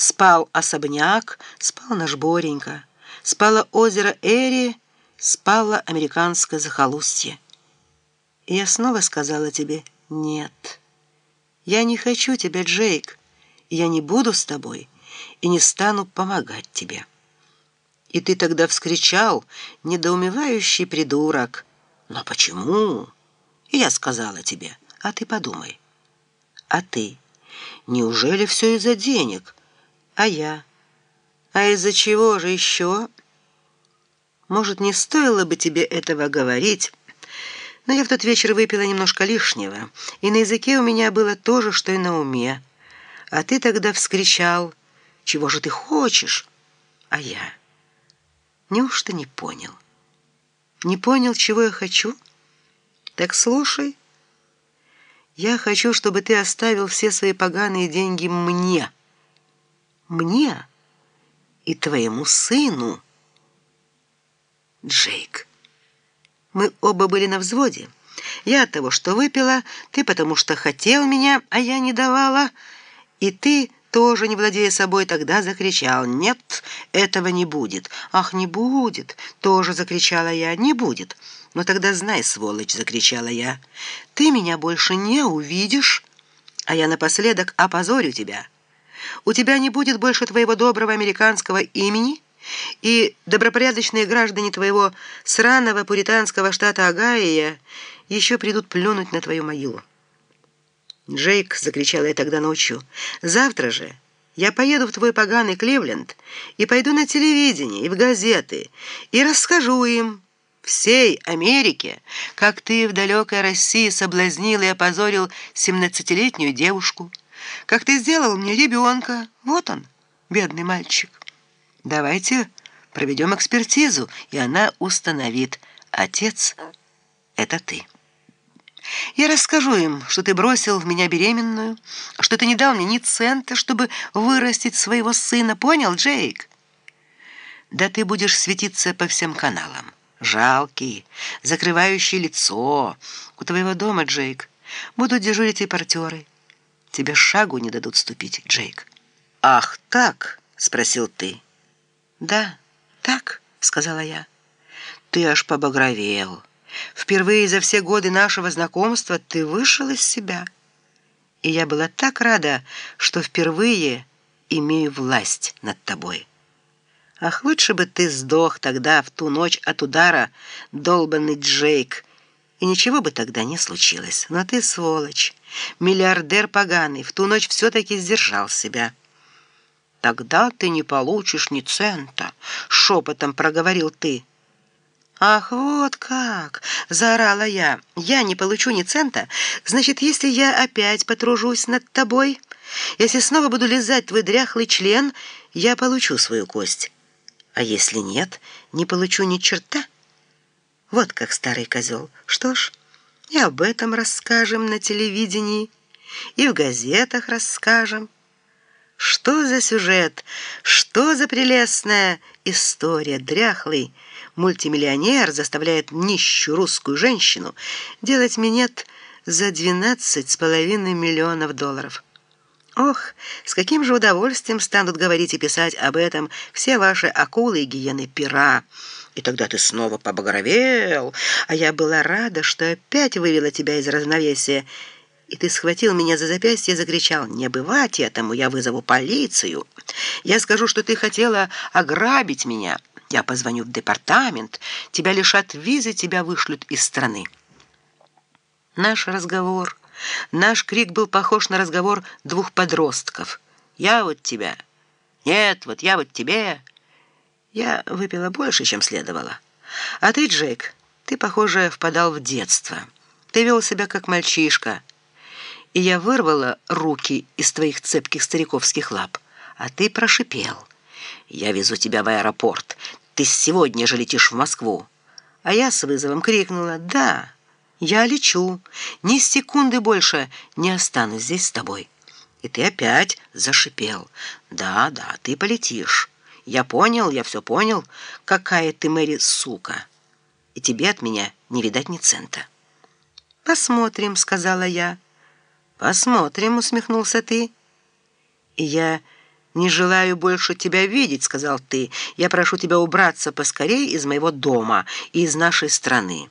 Спал особняк, спал наш Боренька, спало озеро Эри, спало американское захолустье. И я снова сказала тебе «нет». Я не хочу тебя, Джейк, я не буду с тобой, и не стану помогать тебе. И ты тогда вскричал, недоумевающий придурок. Но почему? И я сказала тебе, а ты подумай. А ты? Неужели все из-за денег? А я? А из-за чего же еще? Может, не стоило бы тебе этого говорить, но я в тот вечер выпила немножко лишнего, и на языке у меня было то же, что и на уме. А ты тогда вскричал, «Чего же ты хочешь?» А я... Неужто не понял? Не понял, чего я хочу? Так слушай. Я хочу, чтобы ты оставил все свои поганые деньги мне. Мне и твоему сыну. Джейк. Мы оба были на взводе. Я от того, что выпила, ты потому что хотел меня, а я не давала, и ты тоже, не владея собой, тогда закричал «Нет, этого не будет». «Ах, не будет!» — тоже закричала я «Не будет». «Но тогда знай, сволочь!» — закричала я. «Ты меня больше не увидишь, а я напоследок опозорю тебя. У тебя не будет больше твоего доброго американского имени» и добропорядочные граждане твоего сраного пуританского штата Огайо еще придут плюнуть на твою могилу. «Джейк!» — закричала я тогда ночью. «Завтра же я поеду в твой поганый Кливленд и пойду на телевидение и в газеты и расскажу им, всей Америке, как ты в далекой России соблазнил и опозорил семнадцатилетнюю девушку, как ты сделал мне ребенка. Вот он, бедный мальчик. Давайте проведем экспертизу, и она установит, отец — это ты». Я расскажу им, что ты бросил в меня беременную, что ты не дал мне ни цента, чтобы вырастить своего сына. Понял, Джейк? Да ты будешь светиться по всем каналам. Жалкий, закрывающий лицо. У твоего дома, Джейк, будут дежурить репортеры. Тебе шагу не дадут ступить, Джейк. «Ах, так?» — спросил ты. «Да, так», — сказала я. «Ты аж побагровел». Впервые за все годы нашего знакомства ты вышел из себя. И я была так рада, что впервые имею власть над тобой. Ах, лучше бы ты сдох тогда, в ту ночь от удара, долбанный Джейк, и ничего бы тогда не случилось. Но ты, сволочь, миллиардер поганый, в ту ночь все-таки сдержал себя. «Тогда ты не получишь ни цента», — шепотом проговорил ты. «Ах, вот как!» — заорала я. «Я не получу ни цента. Значит, если я опять потружусь над тобой, если снова буду лизать твой дряхлый член, я получу свою кость. А если нет, не получу ни черта. Вот как старый козел. Что ж, и об этом расскажем на телевидении, и в газетах расскажем». Что за сюжет? Что за прелестная история? Дряхлый мультимиллионер заставляет нищую русскую женщину делать минет за двенадцать с половиной миллионов долларов. Ох, с каким же удовольствием станут говорить и писать об этом все ваши акулы и гиены пера. И тогда ты снова побагровел, а я была рада, что опять вывела тебя из равновесия, и ты схватил меня за запястье и закричал, «Не бывать этому, я вызову полицию. Я скажу, что ты хотела ограбить меня. Я позвоню в департамент, тебя лишат визы, тебя вышлют из страны». Наш разговор, наш крик был похож на разговор двух подростков. «Я вот тебя». «Нет, вот я вот тебе». Я выпила больше, чем следовало. А ты, Джейк, ты, похоже, впадал в детство. Ты вел себя как мальчишка и я вырвала руки из твоих цепких стариковских лап, а ты прошипел. «Я везу тебя в аэропорт. Ты сегодня же летишь в Москву». А я с вызовом крикнула «Да, я лечу. Ни секунды больше не останусь здесь с тобой». И ты опять зашипел. «Да, да, ты полетишь. Я понял, я все понял. Какая ты, Мэри, сука. И тебе от меня не видать ни цента». «Посмотрим», — сказала я. «Посмотрим», — усмехнулся ты. И я «Не желаю больше тебя видеть», — сказал ты. «Я прошу тебя убраться поскорей из моего дома и из нашей страны».